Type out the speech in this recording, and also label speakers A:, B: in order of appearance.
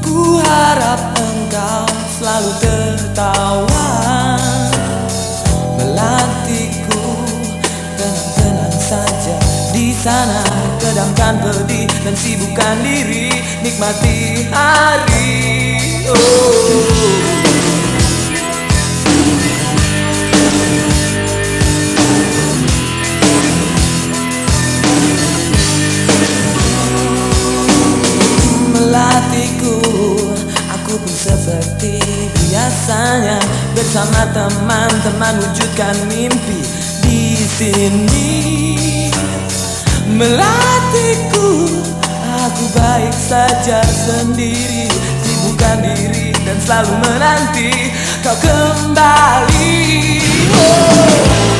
A: Ku harap engkau selalu tertawa Melatihku tenang-tenang saja. Di sana Kedamkan pedih dan sibukkan diri. Nikmati hari. Oh. Bersama teman-teman wujudkan mimpi di sini. Melatihku Aku baik saja sendiri. Sibukkan diri dan selalu menanti Kau kembali. Oh.